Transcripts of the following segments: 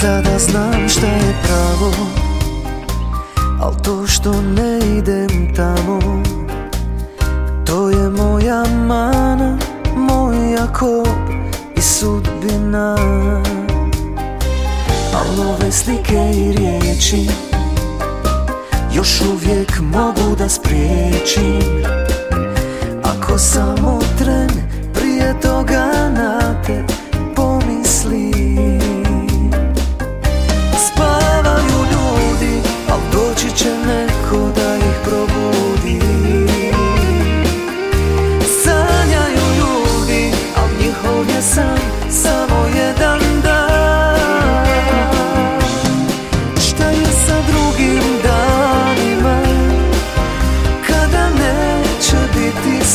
Sada znam šta je pravo Al to što ne idem tamo To je moja mana Moja kop i sudbina. Al ove slike i riječi Još uvijek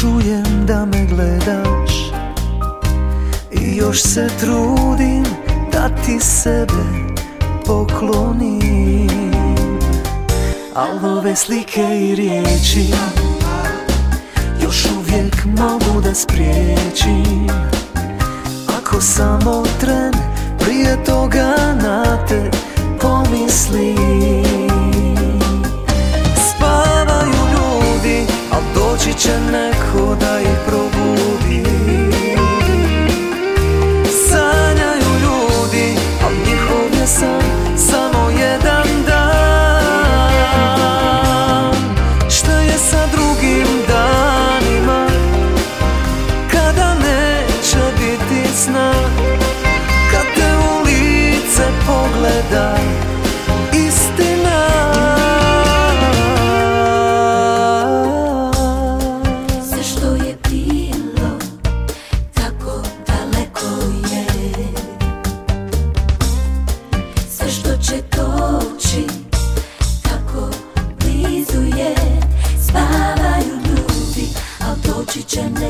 čujem da me gledaš. I još se trudim da ti sebe poklonim. Al ove slike i riječi Još uvijek mogu da spriječim. Ako samo tren